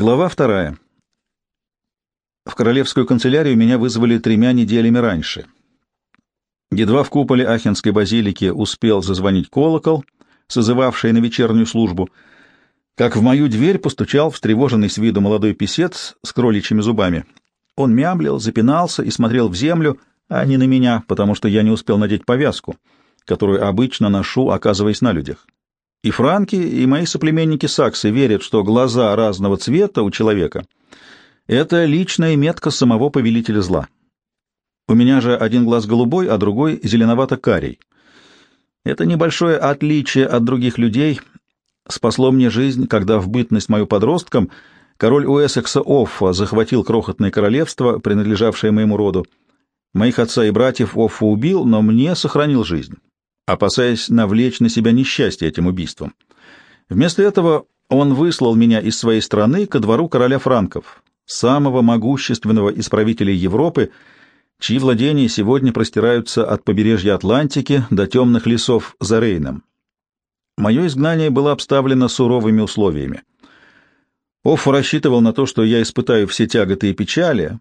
Глава вторая. В королевскую канцелярию меня вызвали тремя неделями раньше. Едва в куполе Ахенской базилики успел зазвонить колокол, созывавший на вечернюю службу, как в мою дверь постучал встревоженный с виду молодой писец с кроличьими зубами. Он мямлил, запинался и смотрел в землю, а не на меня, потому что я не успел надеть повязку, которую обычно ношу, оказываясь на людях. И франки, и мои соплеменники саксы верят, что глаза разного цвета у человека — это личная метка самого повелителя зла. У меня же один глаз голубой, а другой зеленовато-карий. Это небольшое отличие от других людей спасло мне жизнь, когда в бытность мою подростком король Уэссекса Оффа захватил крохотное королевство, принадлежавшее моему роду. Моих отца и братьев Оффа убил, но мне сохранил жизнь опасаясь навлечь на себя несчастье этим убийством. Вместо этого он выслал меня из своей страны ко двору короля франков, самого могущественного из правителей Европы, чьи владения сегодня простираются от побережья Атлантики до темных лесов за Рейном. Мое изгнание было обставлено суровыми условиями. Офф рассчитывал на то, что я испытаю все тяготы и печали,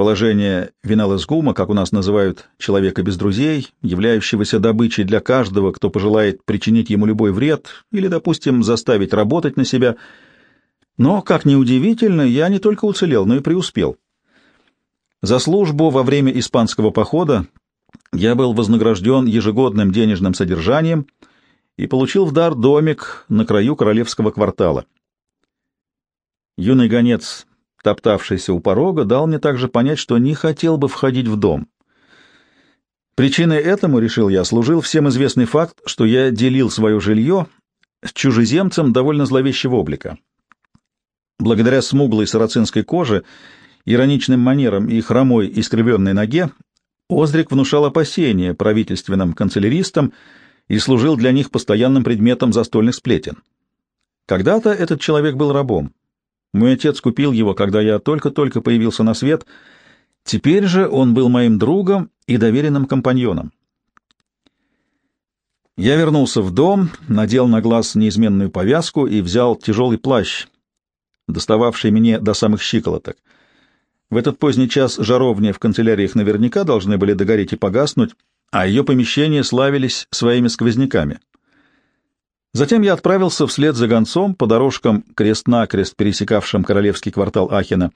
Положение виналесгума, как у нас называют человека без друзей, являющегося добычей для каждого, кто пожелает причинить ему любой вред или, допустим, заставить работать на себя. Но, как ни удивительно, я не только уцелел, но и преуспел. За службу во время испанского похода я был вознагражден ежегодным денежным содержанием и получил в дар домик на краю королевского квартала. Юный гонец топтавшийся у порога, дал мне также понять, что не хотел бы входить в дом. Причиной этому, решил я, служил всем известный факт, что я делил свое жилье с чужеземцем довольно зловещего облика. Благодаря смуглой сарацинской коже, ироничным манерам и хромой искривленной ноге, Озрик внушал опасения правительственным канцеляристам и служил для них постоянным предметом застольных сплетен. Когда-то этот человек был рабом, мой отец купил его, когда я только-только появился на свет. Теперь же он был моим другом и доверенным компаньоном. Я вернулся в дом, надел на глаз неизменную повязку и взял тяжелый плащ, достававший мне до самых щиколоток. В этот поздний час жаровни в канцеляриях наверняка должны были догореть и погаснуть, а ее помещения славились своими сквозняками. Затем я отправился вслед за гонцом по дорожкам крест-накрест, пересекавшим королевский квартал Ахена.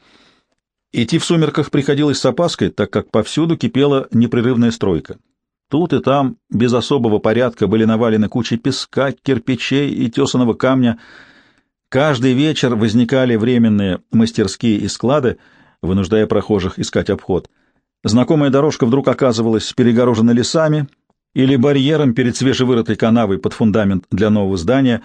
Идти в сумерках приходилось с опаской, так как повсюду кипела непрерывная стройка. Тут и там без особого порядка были навалены кучи песка, кирпичей и тесаного камня. Каждый вечер возникали временные мастерские и склады, вынуждая прохожих искать обход. Знакомая дорожка вдруг оказывалась перегорожена лесами — или барьером перед свежевырытой канавой под фундамент для нового здания.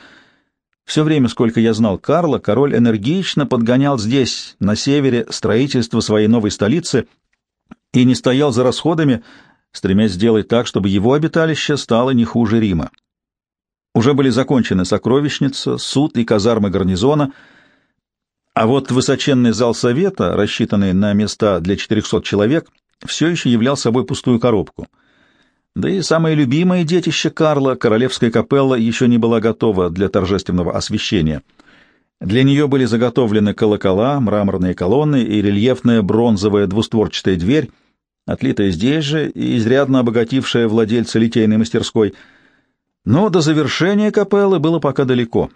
Все время, сколько я знал Карла, король энергично подгонял здесь, на севере, строительство своей новой столицы и не стоял за расходами, стремясь сделать так, чтобы его обиталище стало не хуже Рима. Уже были закончены сокровищница, суд и казармы гарнизона, а вот высоченный зал совета, рассчитанный на места для 400 человек, все еще являл собой пустую коробку — да и самое любимое детище Карла, королевская капелла, еще не была готова для торжественного освящения. Для нее были заготовлены колокола, мраморные колонны и рельефная бронзовая двустворчатая дверь, отлитая здесь же и изрядно обогатившая владельца литейной мастерской. Но до завершения капеллы было пока далеко.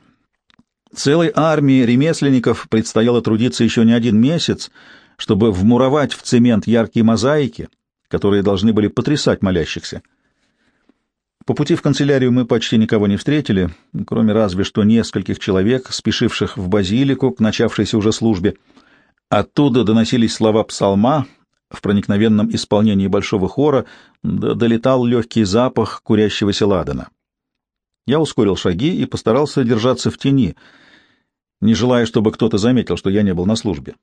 Целой армии ремесленников предстояло трудиться еще не один месяц, чтобы вмуровать в цемент яркие мозаики — которые должны были потрясать молящихся. По пути в канцелярию мы почти никого не встретили, кроме разве что нескольких человек, спешивших в базилику к начавшейся уже службе. Оттуда доносились слова псалма в проникновенном исполнении большого хора, да долетал легкий запах курящегося ладана. Я ускорил шаги и постарался держаться в тени, не желая, чтобы кто-то заметил, что я не был на службе.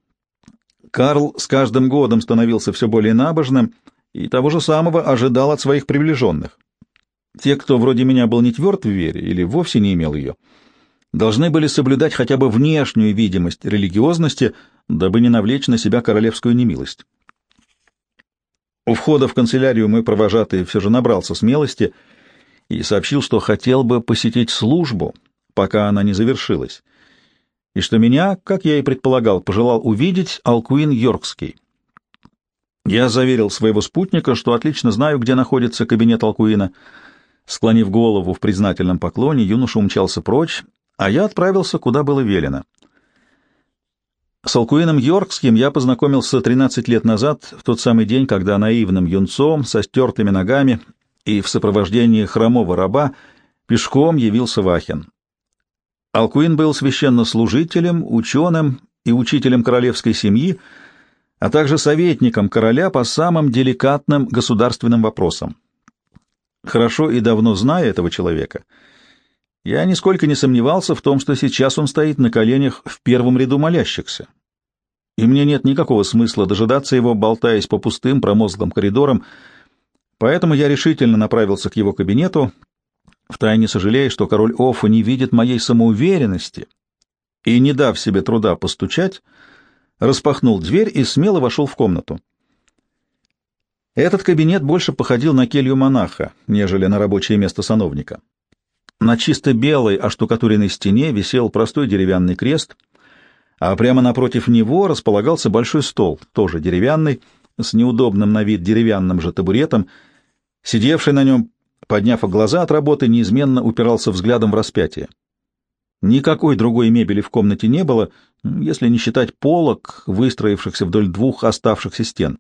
Карл с каждым годом становился все более набожным — и того же самого ожидал от своих приближенных. Те, кто вроде меня был не тверд в вере или вовсе не имел ее, должны были соблюдать хотя бы внешнюю видимость религиозности, дабы не навлечь на себя королевскую немилость. У входа в канцелярию мой провожатый все же набрался смелости и сообщил, что хотел бы посетить службу, пока она не завершилась. и что меня, как я и предполагал, пожелал увидеть Алкуин Йоркский. Я заверил своего спутника, что отлично знаю, где находится кабинет Алкуина. Склонив голову в признательном поклоне, юноша умчался прочь, а я отправился, куда было велено. С Алкуином Йоркским я познакомился 13 лет назад, в тот самый день, когда наивным юнцом, со стертыми ногами и в сопровождении хромого раба пешком явился Вахин. Алкуин был священнослужителем, ученым и учителем королевской семьи, а также советником короля по самым деликатным государственным вопросам. Хорошо и давно зная этого человека, я нисколько не сомневался в том, что сейчас он стоит на коленях в первом ряду молящихся. И мне нет никакого смысла дожидаться его, болтаясь по пустым промозглым коридорам, поэтому я решительно направился к его кабинету, втайне сожалея, что король Офа не видит моей самоуверенности, и, не дав себе труда постучать, распахнул дверь и смело вошел в комнату. Этот кабинет больше походил на келью монаха, нежели на рабочее место сановника. На чисто белой оштукатуренной стене висел простой деревянный крест, а прямо напротив него располагался большой стол, тоже деревянный, с неудобным на вид деревянным же табуретом. Сидевший на нем подняв глаза от работы, неизменно упирался взглядом в распятие. Никакой другой мебели в комнате не было, если не считать полок, выстроившихся вдоль двух оставшихся стен.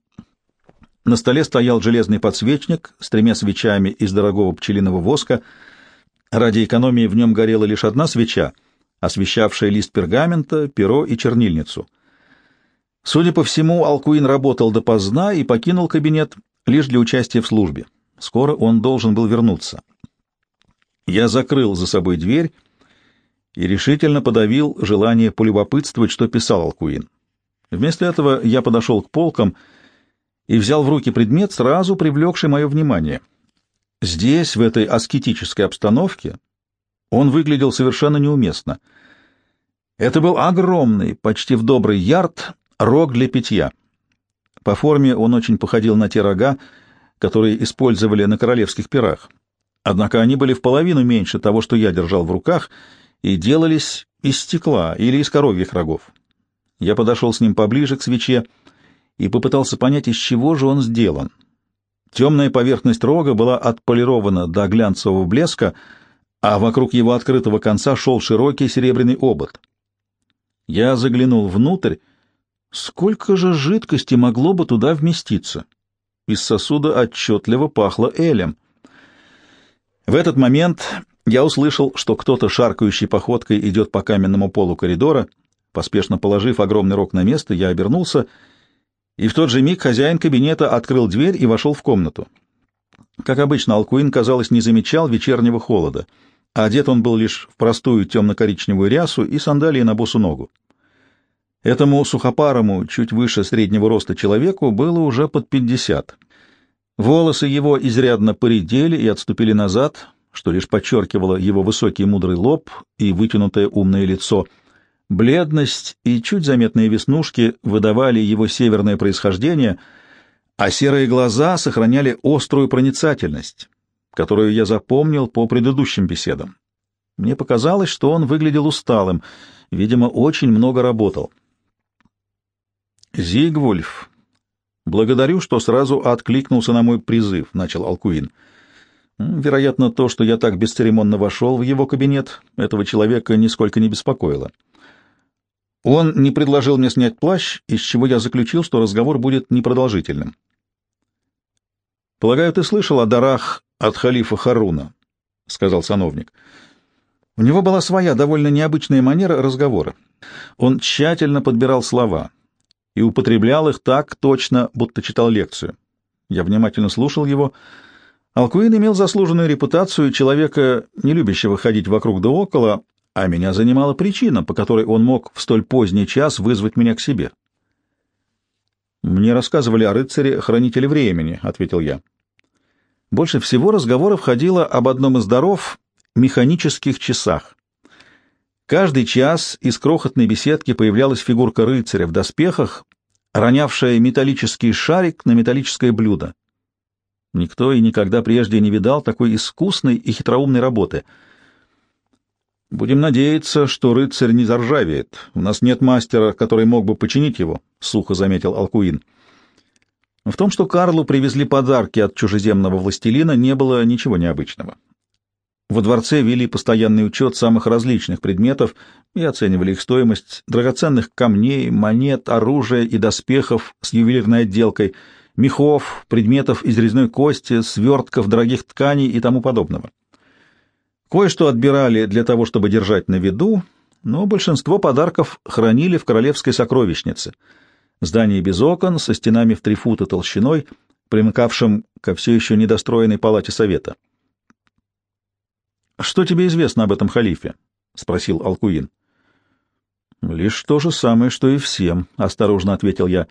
На столе стоял железный подсвечник с тремя свечами из дорогого пчелиного воска. Ради экономии в нем горела лишь одна свеча, освещавшая лист пергамента, перо и чернильницу. Судя по всему, Алкуин работал допоздна и покинул кабинет лишь для участия в службе. Скоро он должен был вернуться. Я закрыл за собой дверь и решительно подавил желание полюбопытствовать, что писал Алкуин. Вместо этого я подошел к полкам и взял в руки предмет, сразу привлекший мое внимание. Здесь, в этой аскетической обстановке, он выглядел совершенно неуместно. Это был огромный, почти в добрый ярд, рог для питья. По форме он очень походил на те рога, которые использовали на королевских пирах. Однако они были в половину меньше того, что я держал в руках, и делались из стекла или из коровьих рогов. Я подошел с ним поближе к свече и попытался понять, из чего же он сделан. Темная поверхность рога была отполирована до глянцевого блеска, а вокруг его открытого конца шел широкий серебряный обод. Я заглянул внутрь. Сколько же жидкости могло бы туда вместиться? Из сосуда отчетливо пахло элем. В этот момент я услышал, что кто-то шаркающей походкой идет по каменному полу коридора. Поспешно положив огромный рог на место, я обернулся, и в тот же миг хозяин кабинета открыл дверь и вошел в комнату. Как обычно, Алкуин, казалось, не замечал вечернего холода. Одет он был лишь в простую темно-коричневую рясу и сандалии на босу ногу. Этому сухопарому, чуть выше среднего роста человеку было уже под пятьдесят. Волосы его изрядно поредели и отступили назад, что лишь подчеркивало его высокий мудрый лоб и вытянутое умное лицо. Бледность и чуть заметные веснушки выдавали его северное происхождение, а серые глаза сохраняли острую проницательность, которую я запомнил по предыдущим беседам. Мне показалось, что он выглядел усталым, видимо, очень много работал. «Зигвульф, благодарю, что сразу откликнулся на мой призыв», — начал Алкуин. «Вероятно, то, что я так бесцеремонно вошел в его кабинет, этого человека нисколько не беспокоило. Он не предложил мне снять плащ, из чего я заключил, что разговор будет непродолжительным. «Полагаю, ты слышал о дарах от халифа Харуна», — сказал сановник. У него была своя довольно необычная манера разговора. Он тщательно подбирал слова — и употреблял их так точно, будто читал лекцию. Я внимательно слушал его. Алкуин имел заслуженную репутацию человека, не любящего ходить вокруг да около, а меня занимала причина, по которой он мог в столь поздний час вызвать меня к себе. «Мне рассказывали о рыцаре, хранителе времени», — ответил я. Больше всего разговоров ходило об одном из даров — механических часах. Каждый час из крохотной беседки появлялась фигурка рыцаря в доспехах, ронявшая металлический шарик на металлическое блюдо. Никто и никогда прежде не видал такой искусной и хитроумной работы. Будем надеяться, что рыцарь не заржавеет. У нас нет мастера, который мог бы починить его, — сухо заметил Алкуин. В том, что Карлу привезли подарки от чужеземного властелина, не было ничего необычного. Во дворце вели постоянный учет самых различных предметов и оценивали их стоимость драгоценных камней, монет, оружия и доспехов с ювелирной отделкой, мехов, предметов из резной кости, свертков дорогих тканей и тому подобного. Кое-что отбирали для того, чтобы держать на виду, но большинство подарков хранили в королевской сокровищнице. Здание без окон, со стенами в три фута толщиной, примыкавшим ко все еще недостроенной палате совета. «Что тебе известно об этом халифе?» — спросил Алкуин. «Лишь то же самое, что и всем», — осторожно ответил я.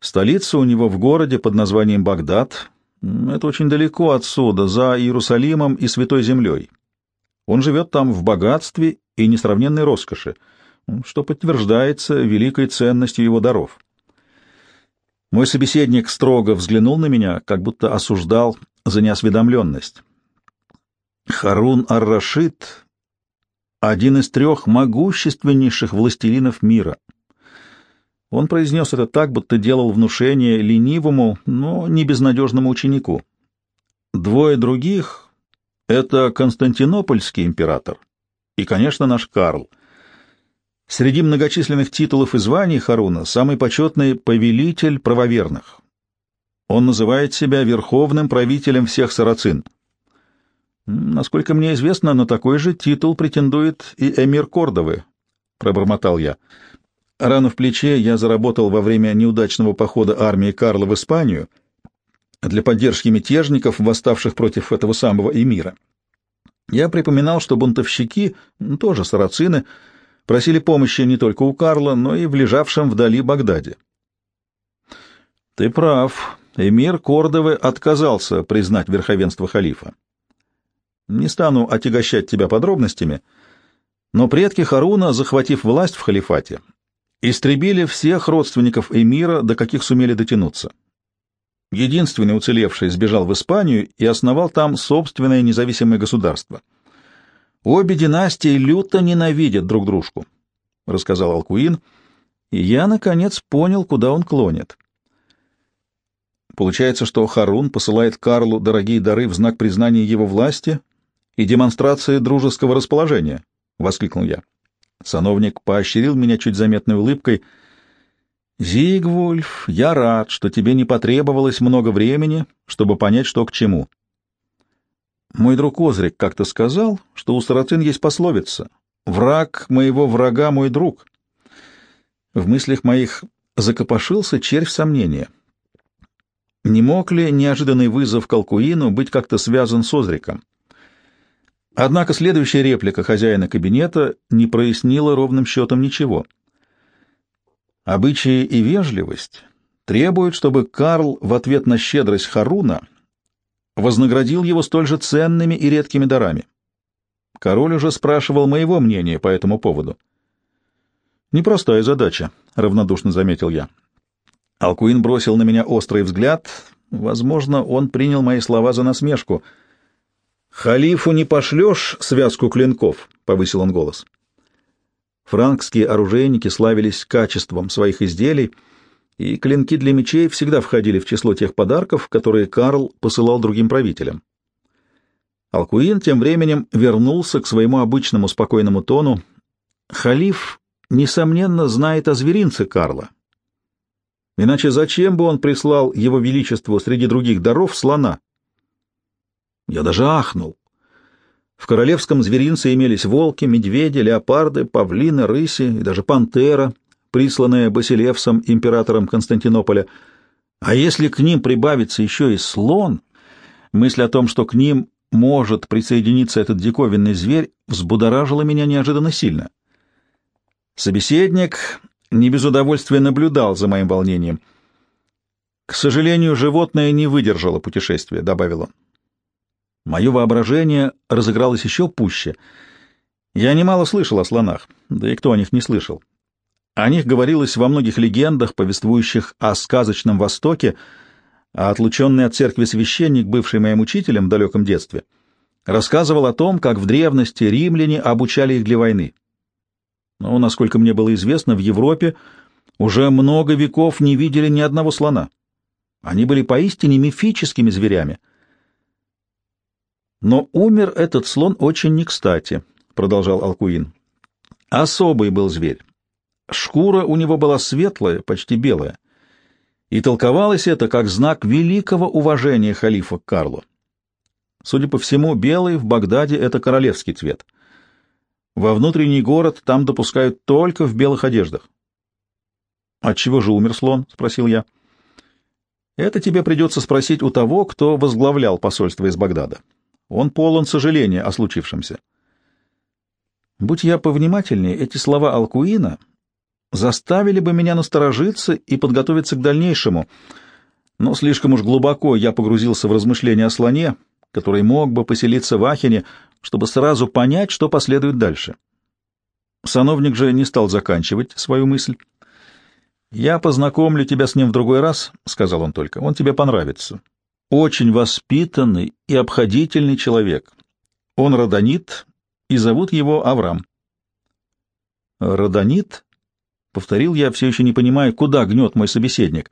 «Столица у него в городе под названием Багдад. Это очень далеко отсюда, за Иерусалимом и Святой Землей. Он живет там в богатстве и несравненной роскоши, что подтверждается великой ценностью его даров. Мой собеседник строго взглянул на меня, как будто осуждал за неосведомленность. Харун ар-Рашид — один из трех могущественнейших властелинов мира. Он произнес это так, будто делал внушение ленивому, но не безнадежному ученику. Двое других это Константинопольский император и, конечно, наш Карл. Среди многочисленных титулов и званий Харуна самый почетный повелитель правоверных. Он называет себя верховным правителем всех сарацин. Насколько мне известно, на такой же титул претендует и эмир Кордовы, пробормотал я. Рану в плече я заработал во время неудачного похода армии Карла в Испанию — для поддержки мятежников, восставших против этого самого эмира. Я припоминал, что бунтовщики, тоже сарацины, просили помощи не только у Карла, но и в лежавшем вдали Багдаде. Ты прав. Эмир Кордовы отказался признать верховенство халифа. Не стану отягощать тебя подробностями, но предки Харуна, захватив власть в халифате, истребили всех родственников эмира, до каких сумели дотянуться единственный уцелевший, сбежал в Испанию и основал там собственное независимое государство. Обе династии люто ненавидят друг дружку, — рассказал Алкуин, и я, наконец, понял, куда он клонит. Получается, что Харун посылает Карлу дорогие дары в знак признания его власти и демонстрации дружеского расположения, — воскликнул я. Сановник поощрил меня чуть заметной улыбкой — «Зигвульф, я рад, что тебе не потребовалось много времени, чтобы понять, что к чему. Мой друг Озрик как-то сказал, что у сарацин есть пословица «Враг моего врага — мой друг». В мыслях моих закопошился червь сомнения. Не мог ли неожиданный вызов Калкуину быть как-то связан с Озриком? Однако следующая реплика хозяина кабинета не прояснила ровным счетом ничего — Обычаи и вежливость требуют, чтобы Карл в ответ на щедрость Харуна вознаградил его столь же ценными и редкими дарами. Король уже спрашивал моего мнения по этому поводу. «Непростая задача», — равнодушно заметил я. Алкуин бросил на меня острый взгляд. Возможно, он принял мои слова за насмешку. «Халифу не пошлешь связку клинков», — повысил он голос. Франкские оружейники славились качеством своих изделий, и клинки для мечей всегда входили в число тех подарков, которые Карл посылал другим правителям. Алкуин тем временем вернулся к своему обычному спокойному тону. Халиф, несомненно, знает о зверинце Карла. Иначе зачем бы он прислал его величеству среди других даров слона? Я даже ахнул. В королевском зверинце имелись волки, медведи, леопарды, павлины, рыси и даже пантера, присланная Басилевсом, императором Константинополя. А если к ним прибавится еще и слон, мысль о том, что к ним может присоединиться этот диковинный зверь, взбудоражила меня неожиданно сильно. Собеседник не без удовольствия наблюдал за моим волнением. «К сожалению, животное не выдержало путешествия», — добавил он. Мое воображение разыгралось еще пуще. Я немало слышал о слонах, да и кто о них не слышал. О них говорилось во многих легендах, повествующих о сказочном Востоке, а отлученный от церкви священник, бывший моим учителем в далеком детстве, Рассказывал о том, как в древности римляне обучали их для войны. Но, насколько мне было известно, в Европе уже много веков не видели ни одного слона. Они были поистине мифическими зверями. Но умер этот слон очень не кстати, — продолжал Алкуин. Особый был зверь. Шкура у него была светлая, почти белая, и толковалось это как знак великого уважения халифа к Карлу. Судя по всему, белый в Багдаде — это королевский цвет. Во внутренний город там допускают только в белых одеждах. — Отчего же умер слон? — спросил я. — Это тебе придется спросить у того, кто возглавлял посольство из Багдада. Он полон сожаления о случившемся. Будь я повнимательнее, эти слова Алкуина заставили бы меня насторожиться и подготовиться к дальнейшему, но слишком уж глубоко я погрузился в размышления о слоне, который мог бы поселиться в Ахене, чтобы сразу понять, что последует дальше. Сановник же не стал заканчивать свою мысль. «Я познакомлю тебя с ним в другой раз», — сказал он только. «Он тебе понравится. Очень воспитанный и обходительный человек. Он родонит, и зовут его Авраам». «Родонит?» — повторил я, все еще не понимая, куда гнет мой собеседник.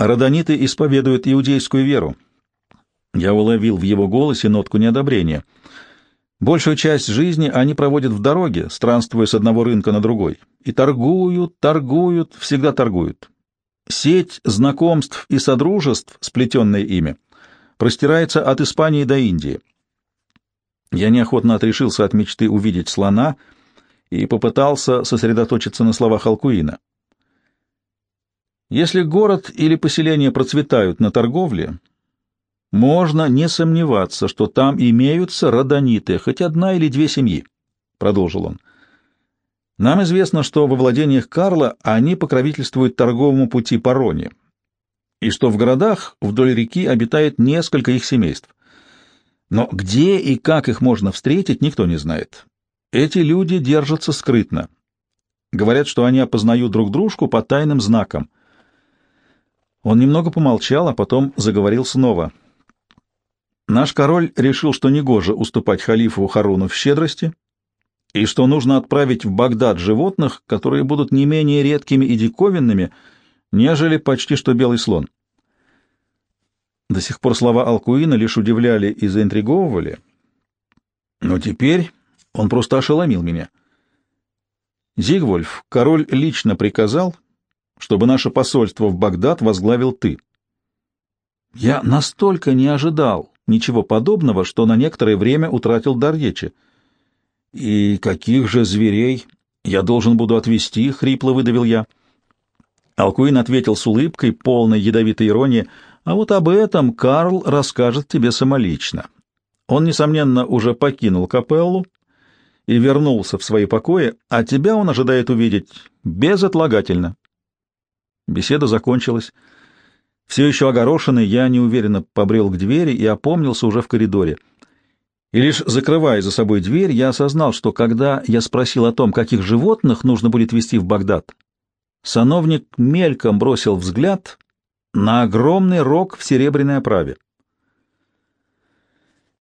«Родониты исповедуют иудейскую веру», я уловил в его голосе нотку неодобрения. Большую часть жизни они проводят в дороге, странствуя с одного рынка на другой. И торгуют, торгуют, всегда торгуют. Сеть знакомств и содружеств, сплетенная ими, простирается от Испании до Индии. Я неохотно отрешился от мечты увидеть слона и попытался сосредоточиться на словах Алкуина. Если город или поселение процветают на торговле, можно не сомневаться, что там имеются родониты, хоть одна или две семьи, — продолжил он. Нам известно, что во владениях Карла они покровительствуют торговому пути по и что в городах вдоль реки обитает несколько их семейств. Но где и как их можно встретить, никто не знает. Эти люди держатся скрытно. Говорят, что они опознают друг дружку по тайным знакам. Он немного помолчал, а потом заговорил снова — Наш король решил, что негоже уступать халифу Харуну в щедрости, и что нужно отправить в Багдад животных, которые будут не менее редкими и диковинными, нежели почти что белый слон. До сих пор слова Алкуина лишь удивляли и заинтриговывали, но теперь он просто ошеломил меня. Зигвольф, король лично приказал, чтобы наше посольство в Багдад возглавил ты. Я настолько не ожидал, ничего подобного, что на некоторое время утратил дар речи. «И каких же зверей я должен буду отвезти?» — хрипло выдавил я. Алкуин ответил с улыбкой, полной ядовитой иронии, «А вот об этом Карл расскажет тебе самолично. Он, несомненно, уже покинул капеллу и вернулся в свои покои, а тебя он ожидает увидеть безотлагательно». Беседа закончилась. Все еще огорошенный, я неуверенно побрел к двери и опомнился уже в коридоре. И лишь закрывая за собой дверь, я осознал, что когда я спросил о том, каких животных нужно будет везти в Багдад, сановник мельком бросил взгляд на огромный рог в серебряной оправе.